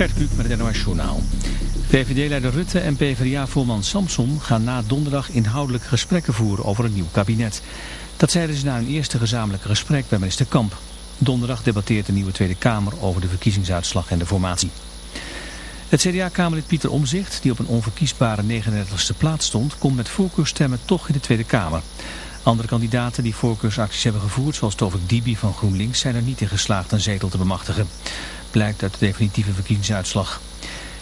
Gert Kluk met het NOS Journaal. VVD-leider Rutte en PvdA-voorman Samson gaan na donderdag inhoudelijk gesprekken voeren over een nieuw kabinet. Dat zeiden ze na een eerste gezamenlijk gesprek bij minister Kamp. Donderdag debatteert de nieuwe Tweede Kamer over de verkiezingsuitslag en de formatie. Het CDA-kamerlid Pieter Omzicht, die op een onverkiesbare 39e plaats stond, komt met voorkeurstemmen toch in de Tweede Kamer. Andere kandidaten die voorkeursacties hebben gevoerd, zoals Tovik Dibi van GroenLinks, zijn er niet in geslaagd een zetel te bemachtigen. Blijkt uit de definitieve verkiezingsuitslag.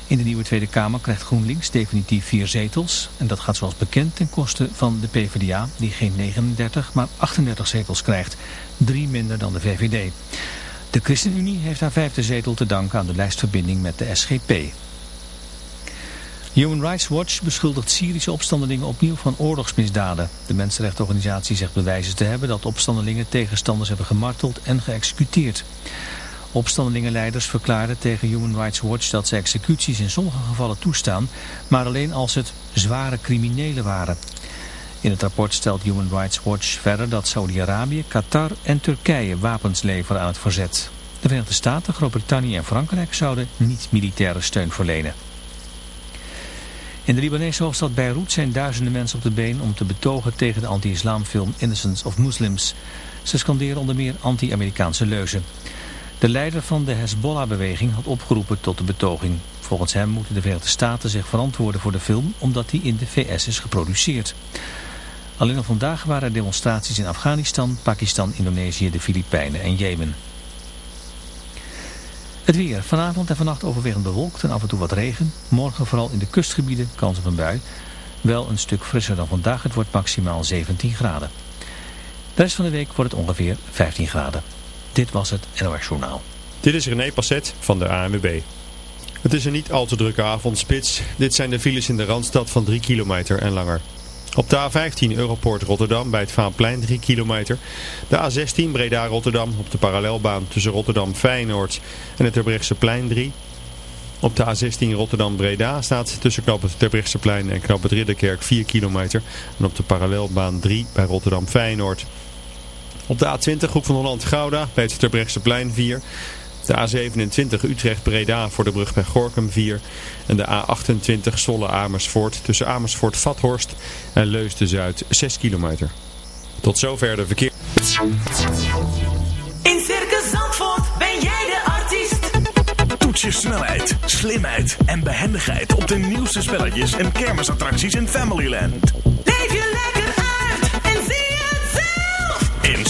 In de nieuwe Tweede Kamer krijgt GroenLinks definitief vier zetels. En dat gaat zoals bekend ten koste van de PvdA, die geen 39, maar 38 zetels krijgt. Drie minder dan de VVD. De ChristenUnie heeft haar vijfde zetel te danken aan de lijstverbinding met de SGP. Human Rights Watch beschuldigt Syrische opstandelingen opnieuw van oorlogsmisdaden. De mensenrechtenorganisatie zegt bewijzen te hebben dat opstandelingen tegenstanders hebben gemarteld en geëxecuteerd. Opstandelingenleiders verklaarden tegen Human Rights Watch dat ze executies in sommige gevallen toestaan, maar alleen als het zware criminelen waren. In het rapport stelt Human Rights Watch verder dat Saudi-Arabië, Qatar en Turkije wapens leveren aan het verzet. De Verenigde Staten, Groot-Brittannië en Frankrijk zouden niet militaire steun verlenen. In de Libanese hoofdstad Beirut zijn duizenden mensen op de been om te betogen tegen de anti-islamfilm Innocence of Muslims. Ze scanderen onder meer anti-Amerikaanse leuzen. De leider van de Hezbollah-beweging had opgeroepen tot de betoging. Volgens hem moeten de Verenigde Staten zich verantwoorden voor de film omdat die in de VS is geproduceerd. Alleen al vandaag waren er demonstraties in Afghanistan, Pakistan, Indonesië, de Filipijnen en Jemen. Het weer. Vanavond en vannacht overwegend bewolkt en af en toe wat regen. Morgen vooral in de kustgebieden kans op een bui. Wel een stuk frisser dan vandaag. Het wordt maximaal 17 graden. De rest van de week wordt het ongeveer 15 graden. Dit was het NOS Journaal. Dit is René Passet van de ANWB. Het is een niet al te drukke avondspits. Dit zijn de files in de Randstad van 3 kilometer en langer. Op de A15 Europoort Rotterdam bij het Vaanplein 3 kilometer. De A16 Breda Rotterdam op de parallelbaan tussen Rotterdam Feyenoord en het Terbrechtseplein 3. Op de A16 Rotterdam Breda staat tussen knap het Terbrechtseplein en knap het Ridderkerk 4 kilometer. En op de parallelbaan 3 bij Rotterdam Feyenoord. Op de A20 Groep van Holland Gouda bij het Terbrechtseplein 4. De A27 Utrecht-Breda voor de brug bij Gorkum 4. En de A28 Zolle-Amersfoort tussen Amersfoort-Vathorst en Leusden-Zuid 6 kilometer. Tot zover de verkeer. In Circus Zandvoort ben jij de artiest. Toets je snelheid, slimheid en behendigheid op de nieuwste spelletjes en kermisattracties in Familyland. Leef je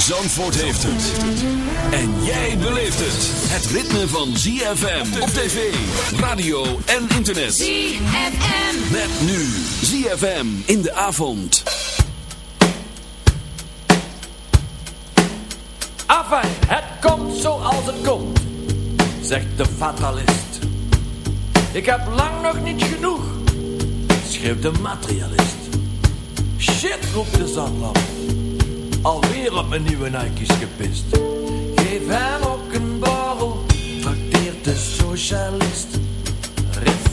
Zandvoort heeft het. En jij beleeft het. Het ritme van ZFM op tv, radio en internet. ZFM. Met nu ZFM in de avond. Enfin, het komt zoals het komt, zegt de fatalist. Ik heb lang nog niet genoeg, schreeuwt de materialist. Shit, roept de zandlamp, alweer op mijn nieuwe Nike's gepist. Geef hem ook een borrel, trakteert de socialist. Riff.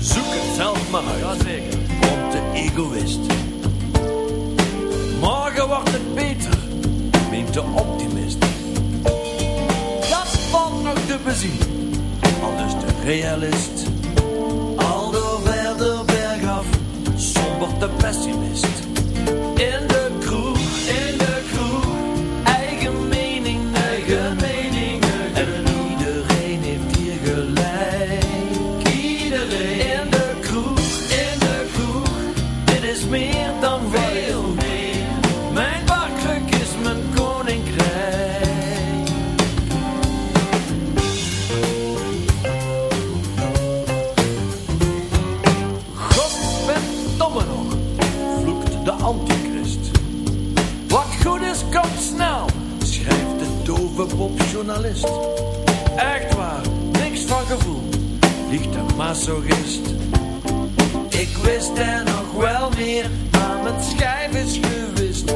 Zoek het zelf maar uit. Jazeker. Komt de egoïst. Morgen wordt het beter, meent de optimist. Dat valt nog te bezien, al dus de realist. What the pessimist. popjournalist. Echt waar, niks van gevoel, ligt een masochist. Ik wist er nog wel meer, maar mijn schijf is gewist.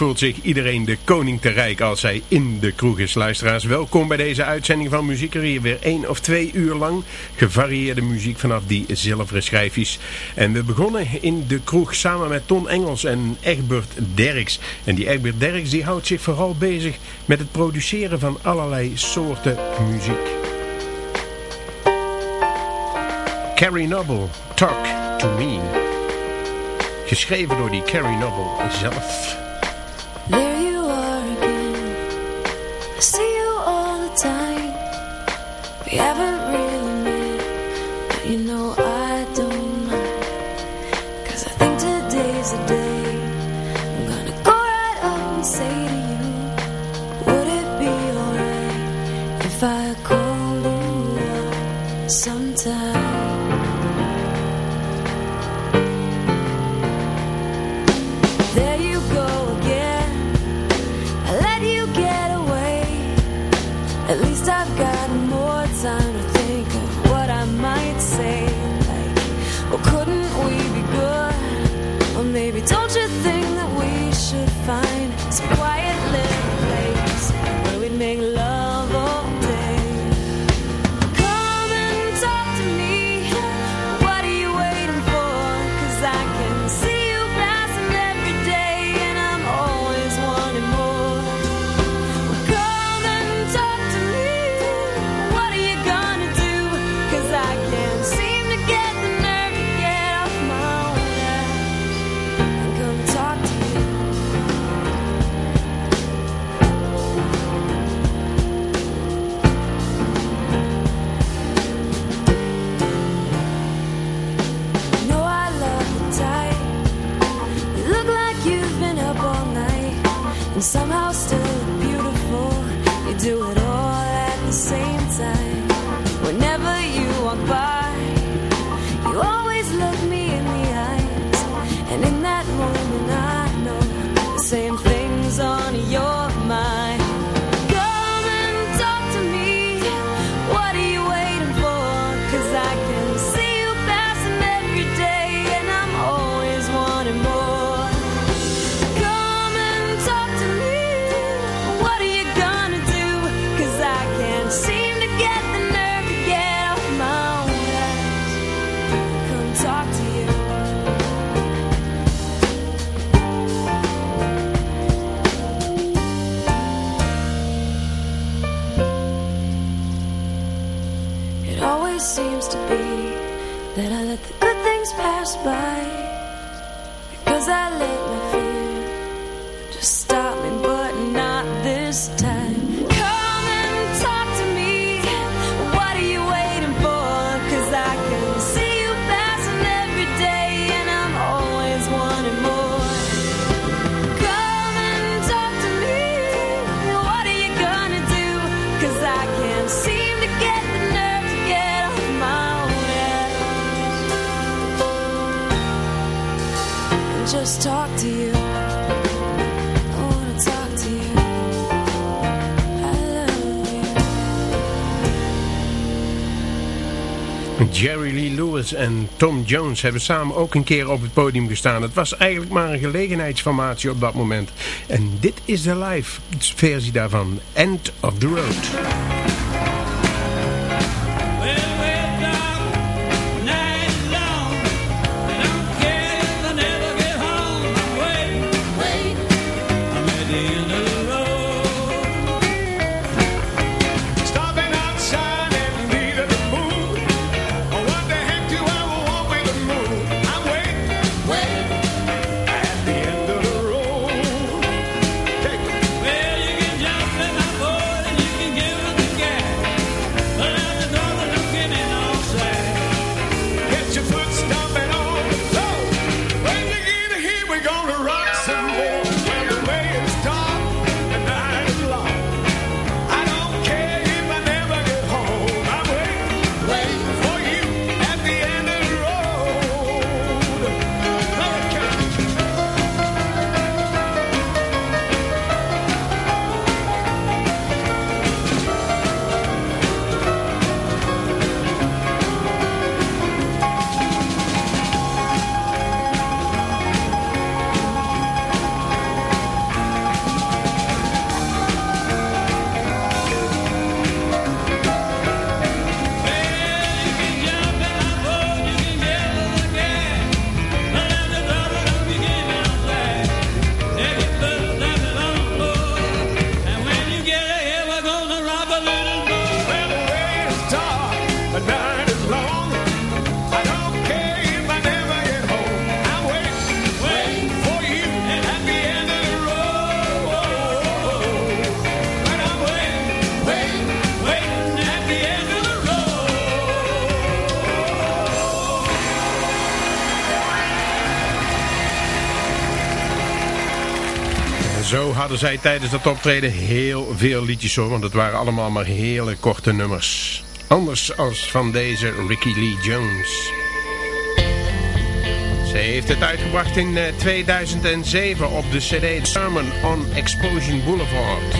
voelt zich iedereen de koning te rijk als hij in de kroeg is. Luisteraars, welkom bij deze uitzending van Muziekerie. Weer één of twee uur lang gevarieerde muziek vanaf die zilveren schijfjes. En we begonnen in de kroeg samen met Ton Engels en Egbert Derks. En die Egbert Derks die houdt zich vooral bezig met het produceren van allerlei soorten muziek. Carrie Noble, Talk to Me geschreven door die Carrie Noble zelf. Ever Jerry Lee Lewis en Tom Jones hebben samen ook een keer op het podium gestaan. Het was eigenlijk maar een gelegenheidsformatie op dat moment. En dit is de live versie daarvan. End of the Road. vader zei tijdens dat optreden heel veel liedjes hoor, want het waren allemaal maar hele korte nummers. Anders als van deze Ricky Lee Jones. Ze heeft het uitgebracht in eh, 2007 op de cd Sermon on Explosion Boulevard.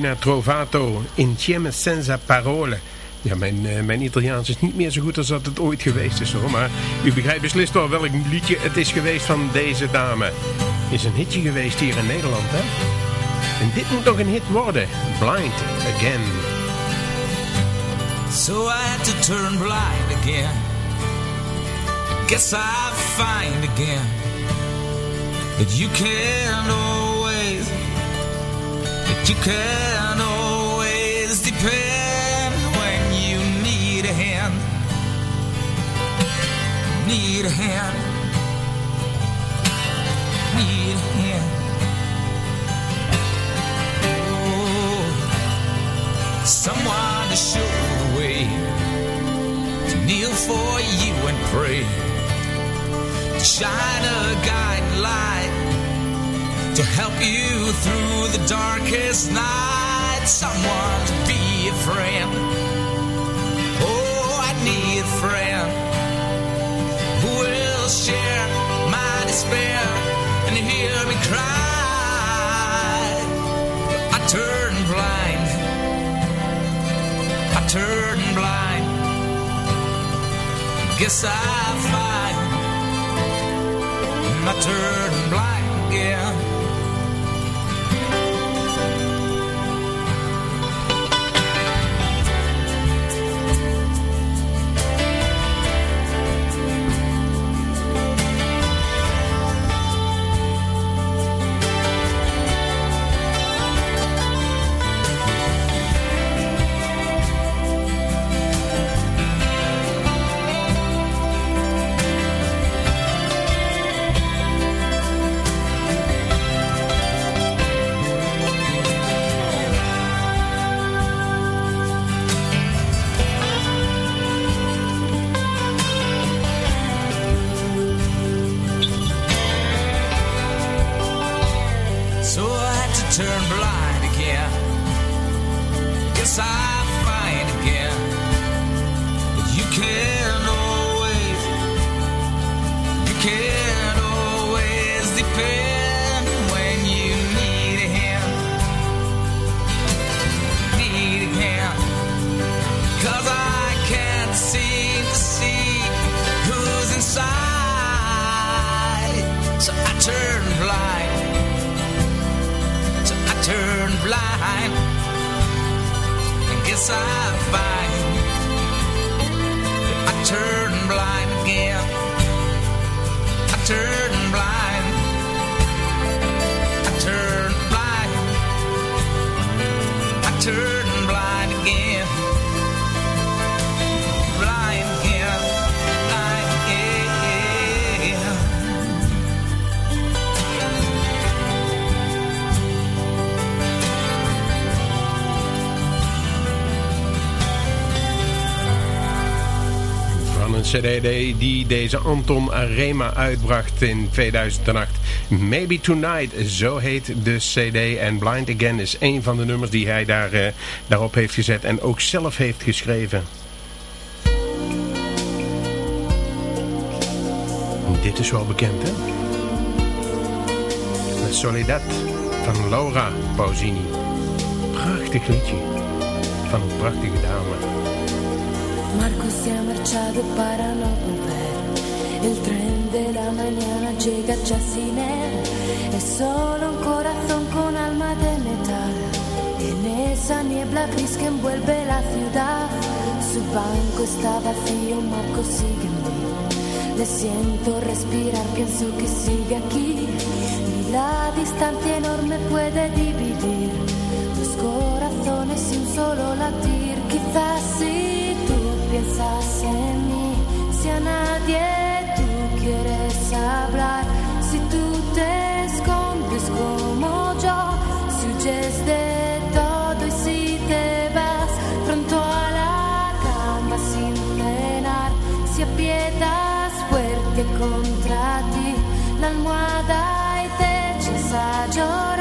Cristina Trovato, Insieme senza parole. Ja, mijn, eh, mijn Italiaans is niet meer zo goed als dat het ooit geweest is hoor. Maar u begrijpt beslist wel welk liedje het is geweest van deze dame. Is een hitje geweest hier in Nederland hè. En dit moet nog een hit worden. Blind Again. So I had to turn blind again. Guess I find again that you can you can always depend when you need a hand, need a hand, need a hand. Oh, someone to show the way, to kneel for you and pray. Shine a guiding light to help you through the darkest night. Someone to be a friend. Oh, I need a friend who will share my despair and hear me cry. I turn blind. I turn blind. Guess I find I turn blind again. Cd die deze Anton Arema uitbracht in 2008. Maybe Tonight, zo heet de cd. En Blind Again is een van de nummers die hij daar, eh, daarop heeft gezet. En ook zelf heeft geschreven. Dit is wel bekend, hè? La Soledad van Laura Pausini. Prachtig liedje. Van een prachtige dame. Marco se ha marchado para no volver. El tren de la mañana llega ya sin él. Es solo un corazón con alma de metal. En esa niebla gris que envuelve la ciudad. Su banco está vacío, Marco sigue en mí. Le siento respirar, pienso que sigue aquí. Y la distancia enorme puede dividir dos corazones y un solo latir. Quizás tú piensas en mí, si a nadie tú quieres hablar, si tú te escondes como yo, si huyes de todo y si te vas pronto a la cama sin cenar, si aprietas fuerte contra ti la almohada y te echas a llorar,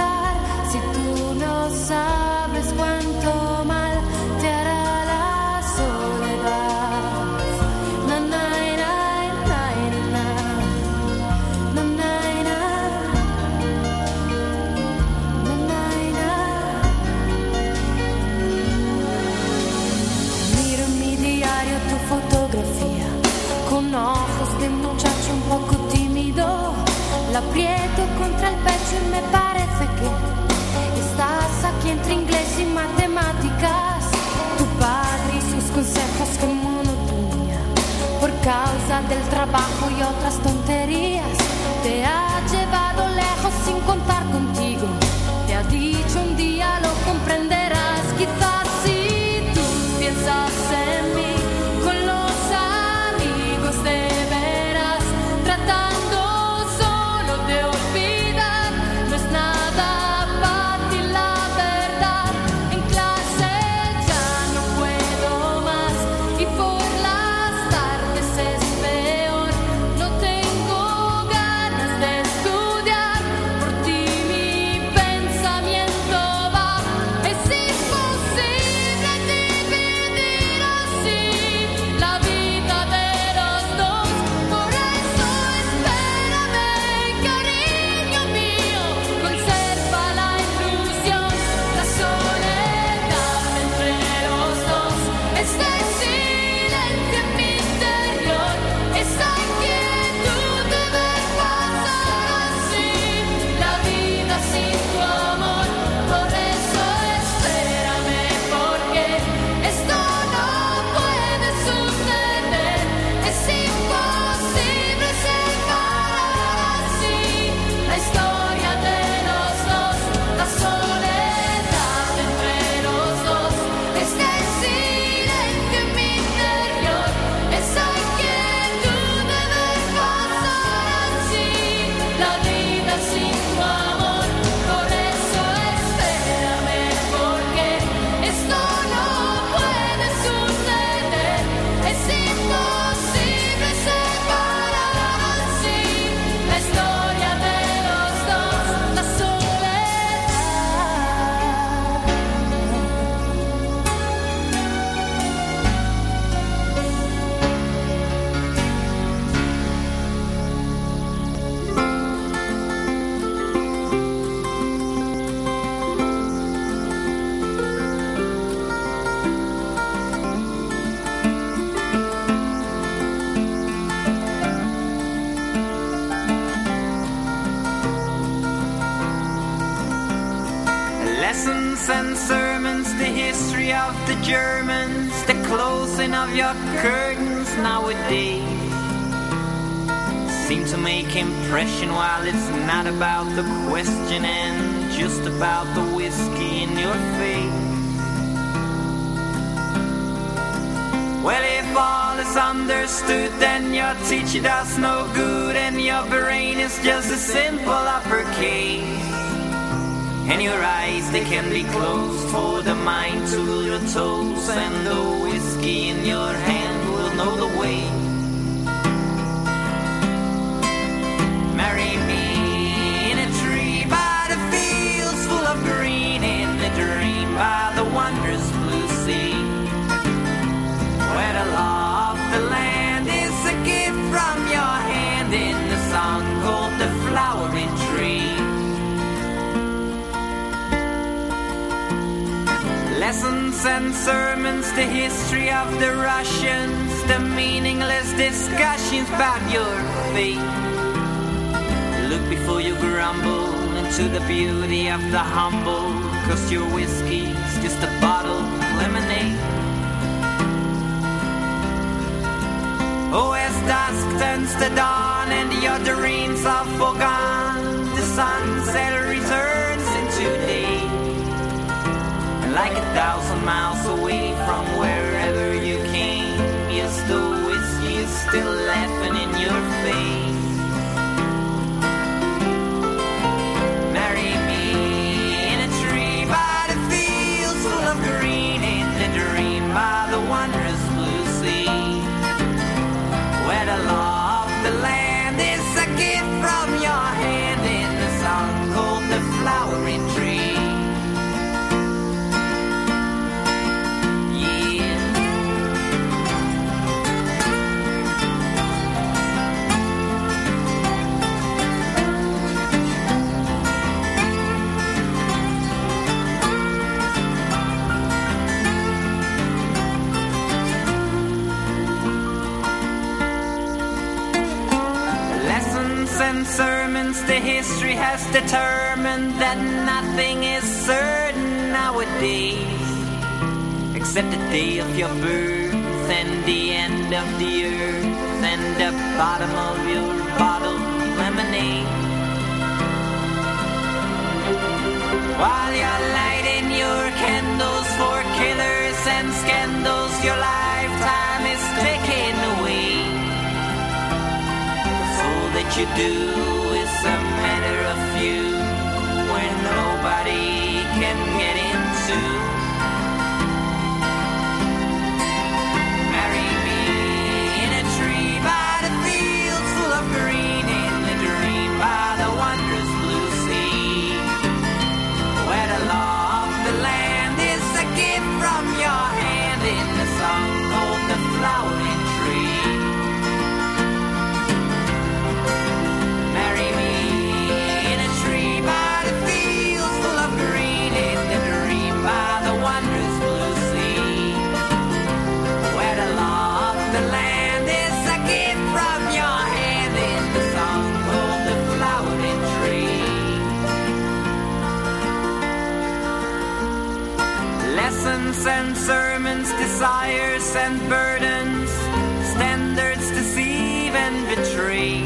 entre inglês e matemáticas. Tu padre e seus consejos que monotonia por causa del trabalho e outras tonterias nowadays seem to make impression while it's not about the question and just about the whiskey in your face. Well, if all is understood, then your teacher does no good, and your brain is just a simple uppercase. And your eyes, they can be closed for the mind to your toes, and the whiskey in your hand know the way. Marry me in a tree by the fields full of green, in a dream by the wondrous blue sea. Where the law of the land is a gift from your hand in the song called the flowering tree. Lessons and sermons, the history of the Russians, the discussions about your fate. Look before you grumble into the beauty of the humble, cause your whiskey's just a bottle of lemonade. Oh, as dusk turns to dawn and your dreams are forgone, the sunset returns into day. Like a thousand miles away the history has determined that nothing is certain nowadays except the day of your birth and the end of the earth. and the bottom of your bottled lemonade. While you're lighting your candles for killers and scandals, your lifetime is taken away. So that you do a matter of you when nobody desires and burdens, standards deceive and betray.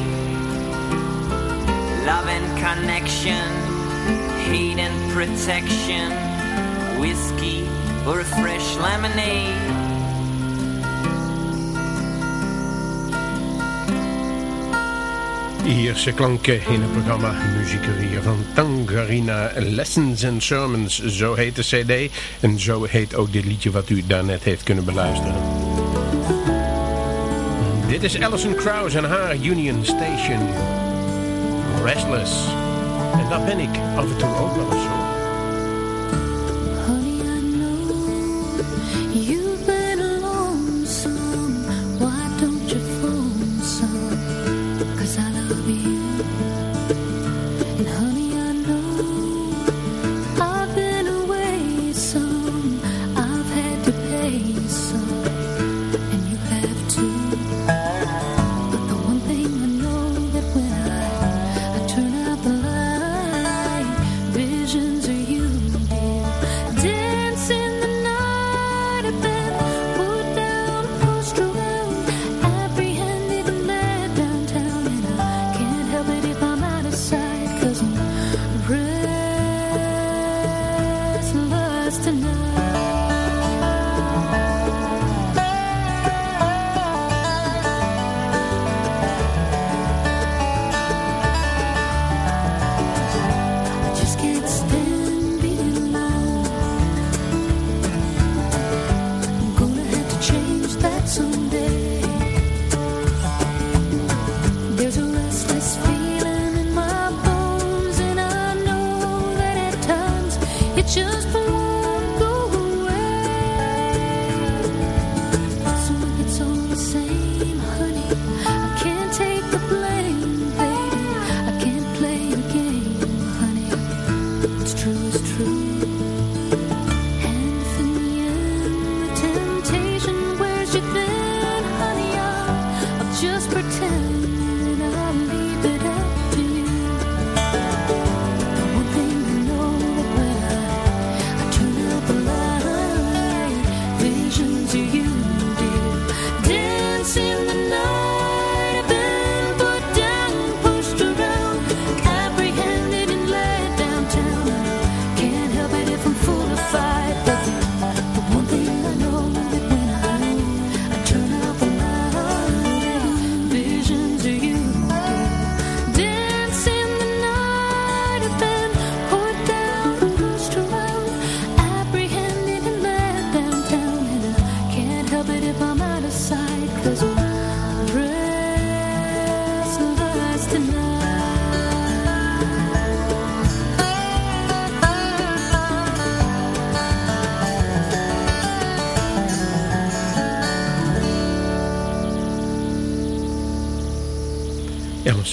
Love and connection, hate and protection, whiskey or a fresh lemonade. Ierse klanken in het programma Muziekerier van Tangarina Lessons and Sermons. Zo heet de cd en zo heet ook dit liedje wat u daarnet heeft kunnen beluisteren. Dit is Alison Krauss en haar Union Station. Restless. En dat ben ik af en toe ook wel eens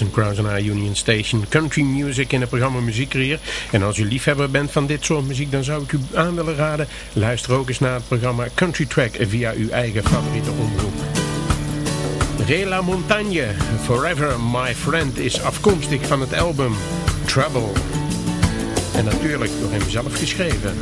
Alison Krauss en haar Union Station Country Music in het programma Muziekcarrière. En als u liefhebber bent van dit soort muziek, dan zou ik u aan willen raden. Luister ook eens naar het programma Country Track via uw eigen favoriete omroep. Rela Montagne, Forever My Friend, is afkomstig van het album Trouble. En natuurlijk door hem zelf geschreven.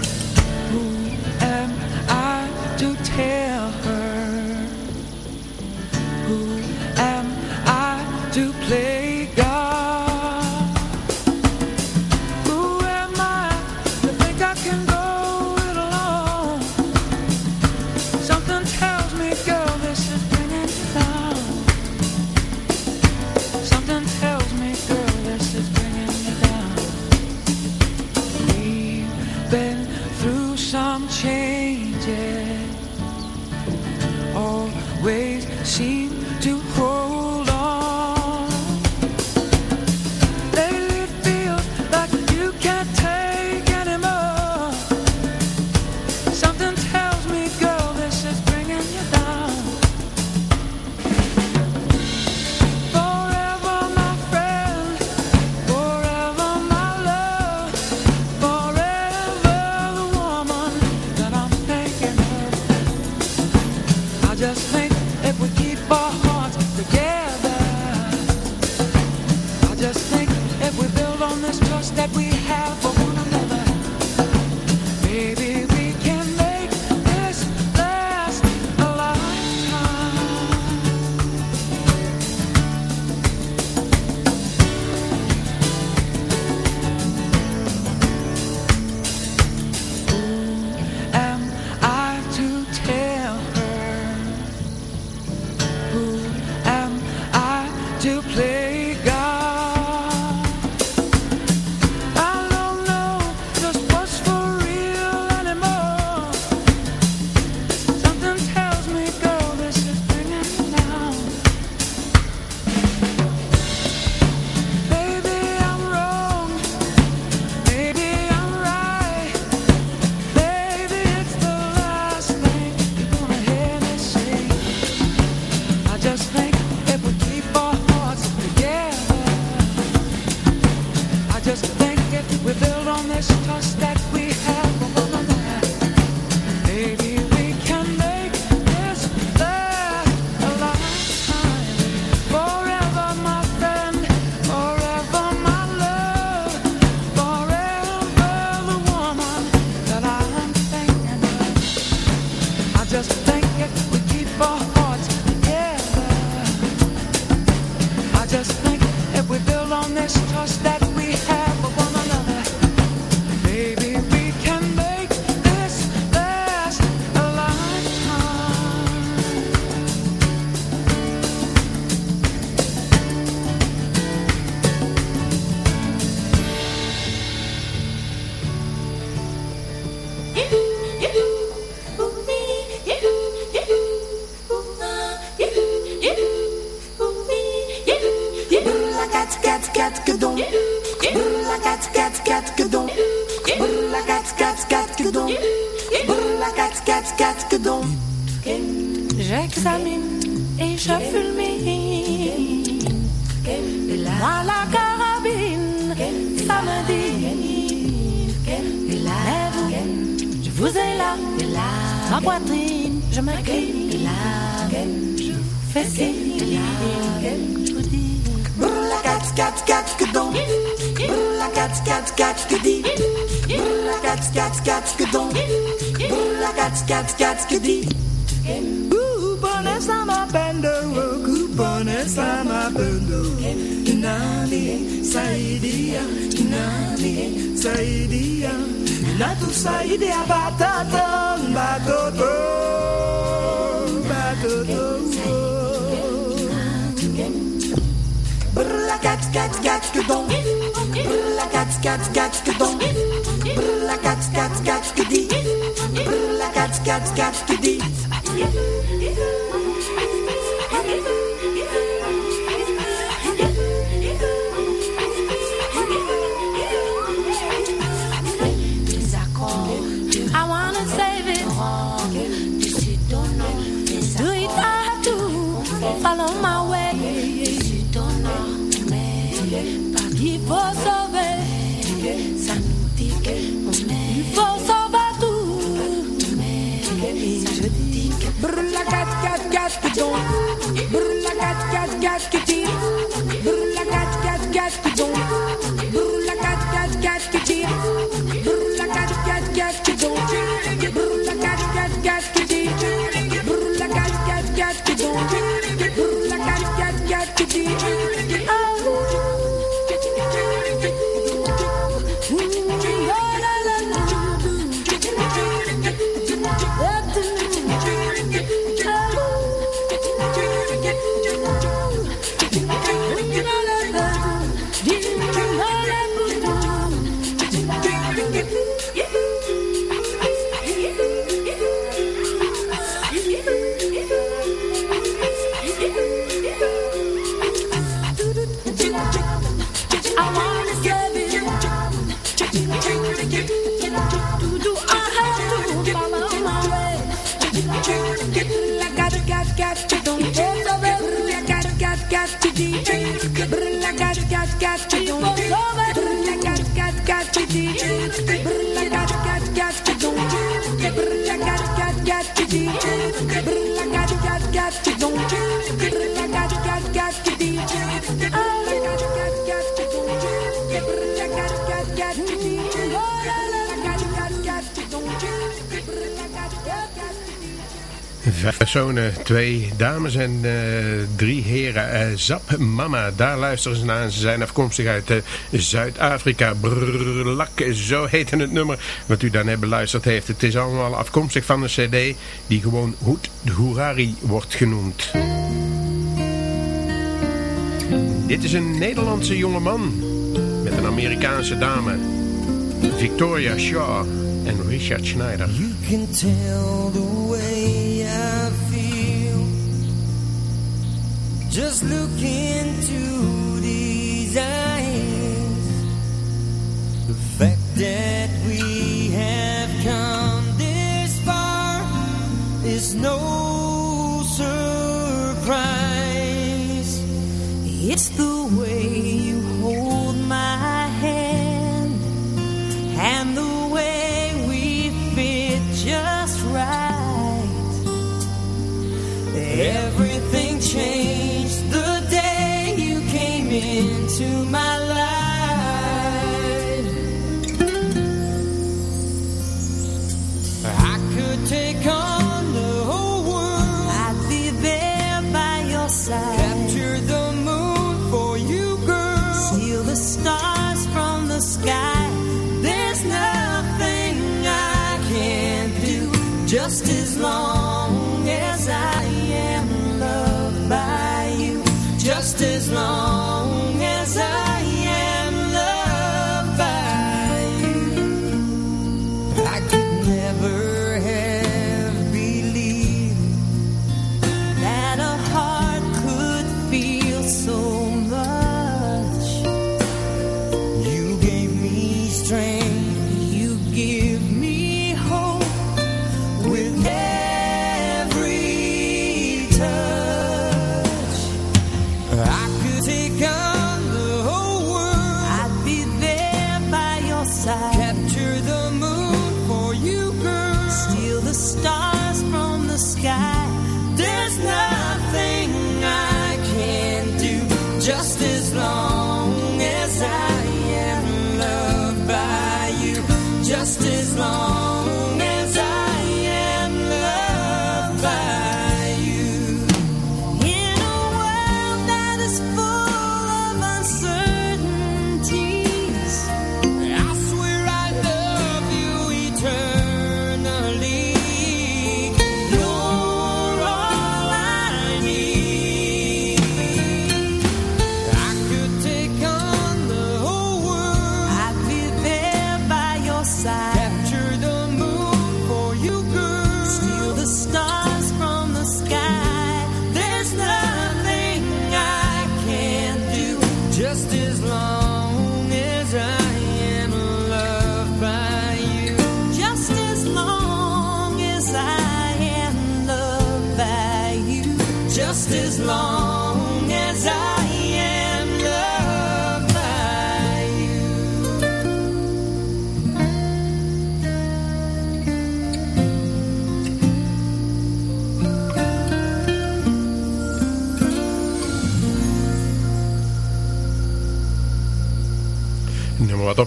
kat kat J'examine et je fulmine. Moi la carabine, ça me dit. Je vous ai là. Ma poitrine, je m'incline. Je vous fais signe. Je vous dis. Brrla kat kat kat kedon. Skatskedi. Kat, kat, skatskadon. Kat, kat, skatskedi. Couponne sama pendoro, couponne sama pendoro. Kinali, saidia, kinali, saidia. Natu saidia bataton, batoto, batoto. Kat, kat. cats, cats, que don. Cats, cats, cats, que cats, cats, cats, que personen, twee dames en eh, drie heren. Eh, Zap Mama, daar luisteren ze naar. Ze zijn afkomstig uit eh, Zuid-Afrika. Brrlak, zo heette het nummer wat u dan net beluisterd heeft. Het is allemaal afkomstig van een cd die gewoon Hoed Hoerari wordt genoemd. Dit is een Nederlandse jongeman met een Amerikaanse dame. Victoria Shaw en Richard Schneider. You can tell the Just look into these eyes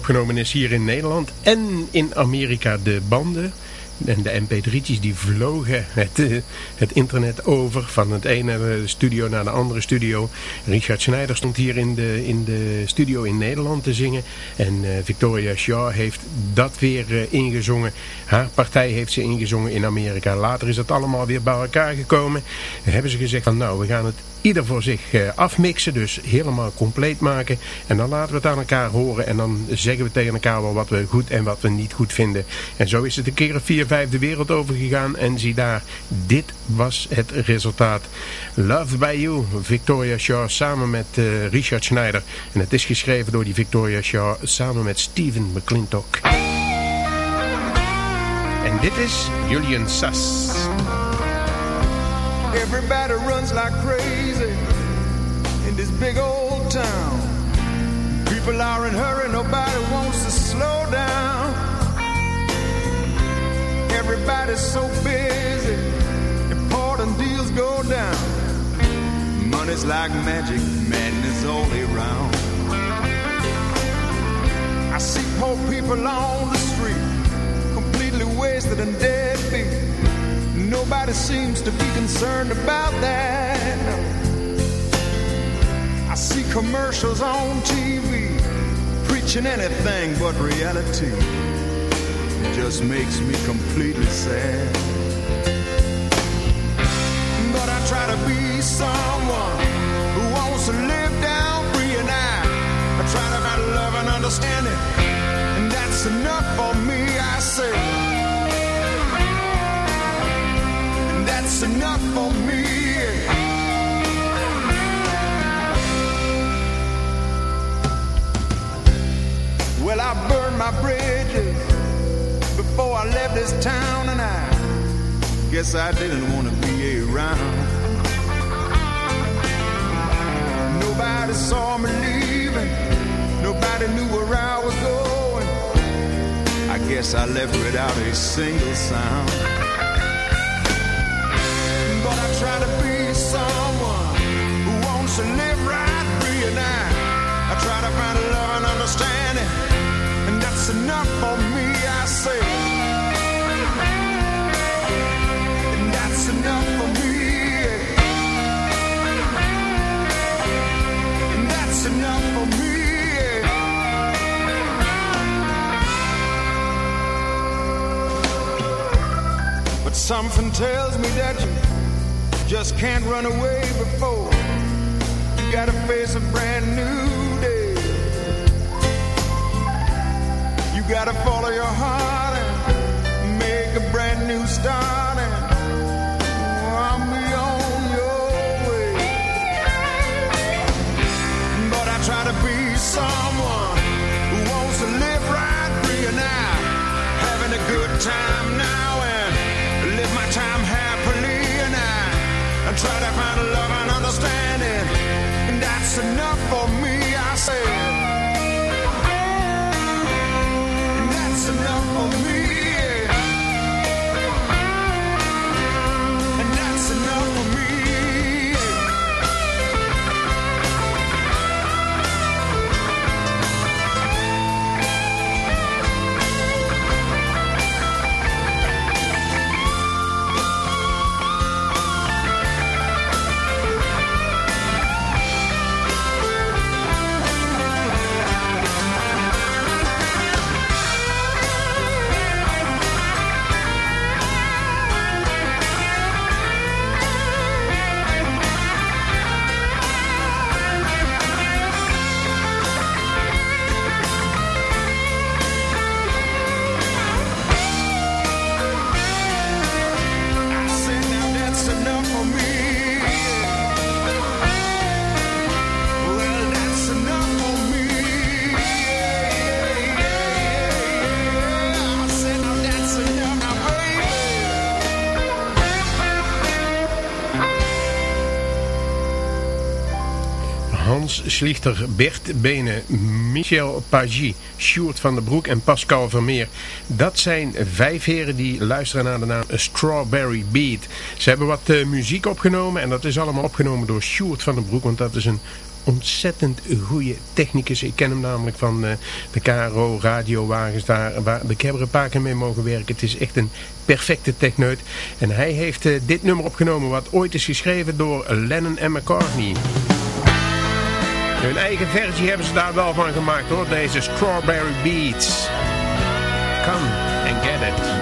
opgenomen is hier in Nederland en in Amerika. De banden en de mp3'tjes die vlogen het, eh, het internet over van het ene studio naar de andere studio. Richard Schneider stond hier in de, in de studio in Nederland te zingen. En eh, Victoria Shaw heeft dat weer eh, ingezongen. Haar partij heeft ze ingezongen in Amerika. Later is het allemaal weer bij elkaar gekomen. En hebben ze gezegd van nou we gaan het ieder voor zich eh, afmixen. Dus helemaal compleet maken. En dan laten we het aan elkaar horen. En dan zeggen we tegen elkaar wel wat we goed en wat we niet goed vinden. En zo is het een keer of vier, vijf de wereld over gegaan. En zie daar, dit was het resultaat. Love by You, Victoria Shaw samen met eh, Richard Schneider. En het is geschreven door die Victoria Shaw samen met Steven McClintock. En dit is Julian Sass. Everybody runs like crazy this big old town. People are in hurry, nobody wants to slow down. Everybody's so busy, important deals go down. Money's like magic, madness all around. I see poor people on the street, completely wasted and deadbeat. Nobody seems to be concerned about that. I see commercials on TV preaching anything but reality. It just makes me completely sad. But I try to be someone who wants to live down free and I, I try to find love and understanding. And that's enough for me, I say. And that's enough for me. Burned my bridges before I left this town, and I guess I didn't want to be around. Nobody saw me leaving, nobody knew where I was going. I guess I left without a single sound. That's enough for me, I say. And that's enough for me. And that's enough for me. But something tells me that you just can't run away before you gotta face a brand new gotta follow your heart and make a brand new start and I'm on your way. But I try to be someone who wants to live right free and now, having a good time now and live my time happily and I, I try to find love and understanding and that's enough Hans Schlichter, Bert Benen, Michel Pagis, Sjoerd van der Broek en Pascal Vermeer. Dat zijn vijf heren die luisteren naar de naam Strawberry Beat. Ze hebben wat eh, muziek opgenomen en dat is allemaal opgenomen door Sjoerd van der Broek, want dat is een ontzettend goede technicus. Ik ken hem namelijk van eh, de KRO radiowagens daar. Waar, ik heb er een paar keer mee mogen werken. Het is echt een perfecte techneut. En hij heeft eh, dit nummer opgenomen wat ooit is geschreven door Lennon en McCartney. Hun eigen versie hebben ze daar wel van gemaakt hoor. Deze Strawberry Beats. Come and get it.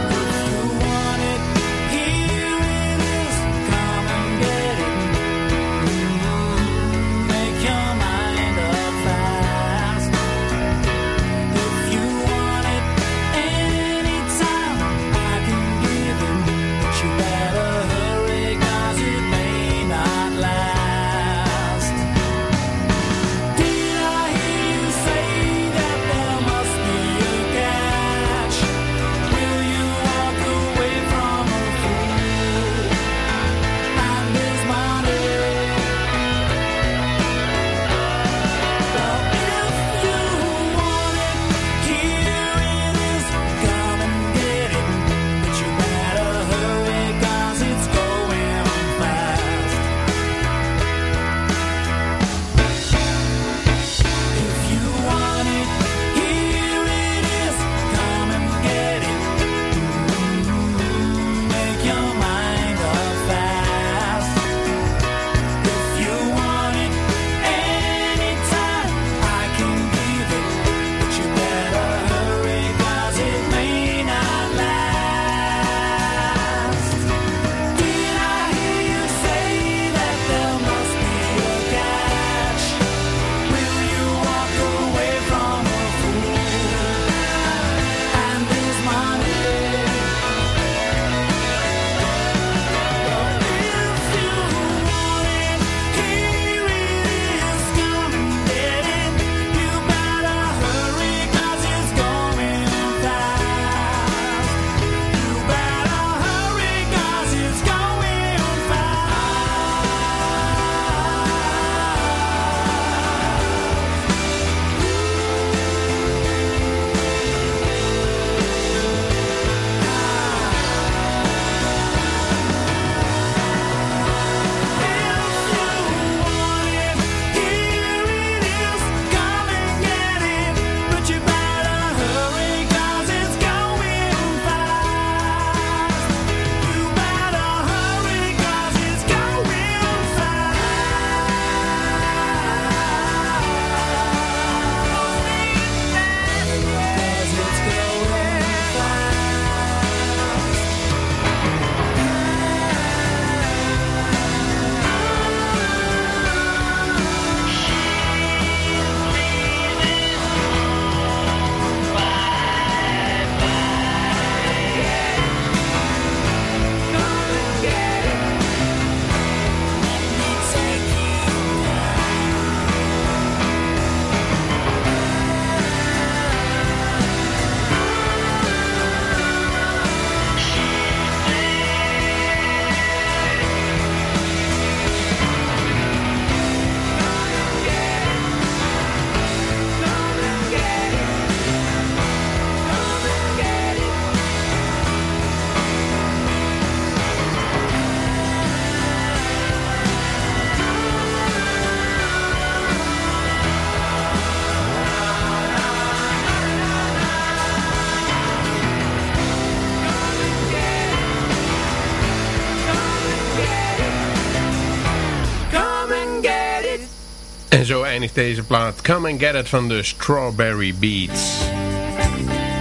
En zo eindigt deze plaat Come and Get It van de Strawberry Beats.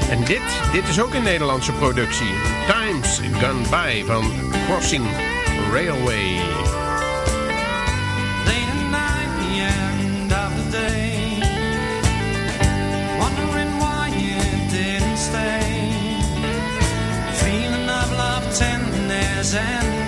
En dit, dit is ook een Nederlandse productie. Times Gone By van Crossing Railway. Night, end of the day Wondering why didn't stay Feeling love, tenderness and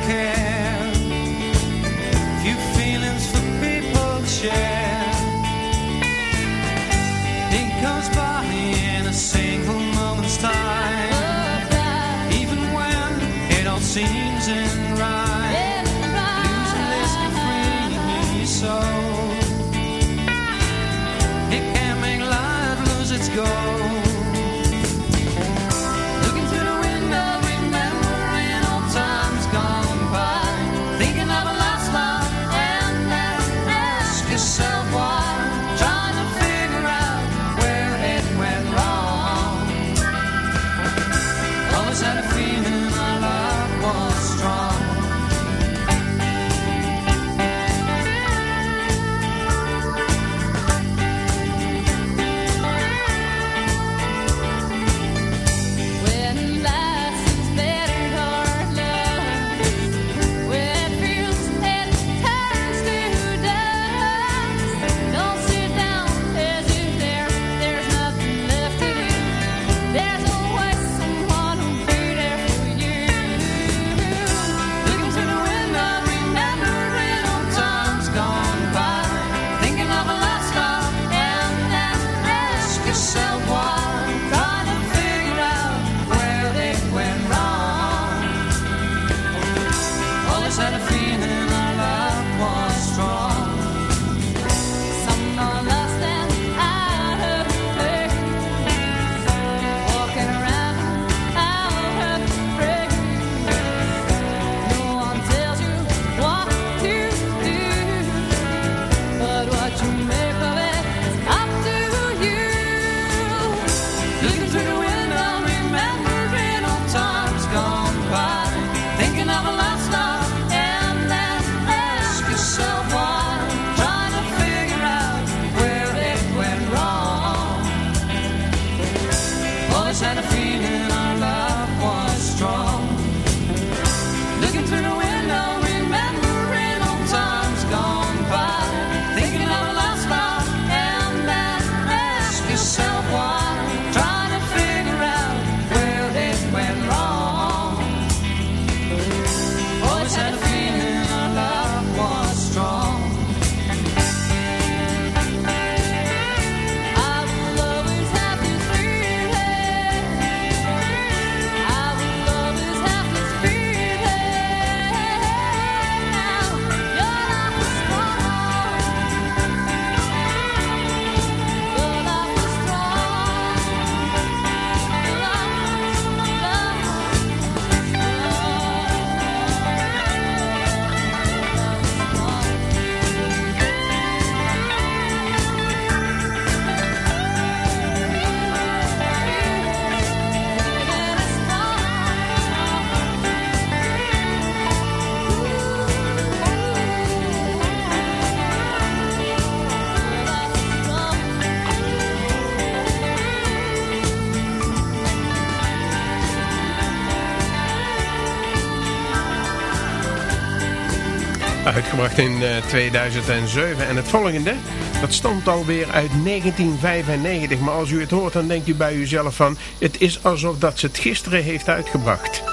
in eh, 2007. En het volgende, dat stond alweer uit 1995. Maar als u het hoort, dan denkt u bij uzelf van... het is alsof dat ze het gisteren heeft uitgebracht.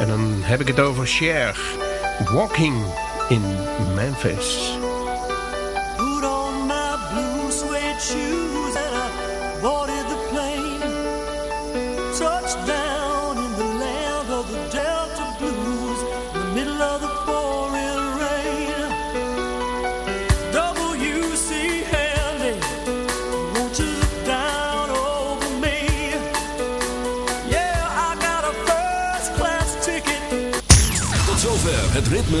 En dan heb ik het over Cher. Walking in Memphis.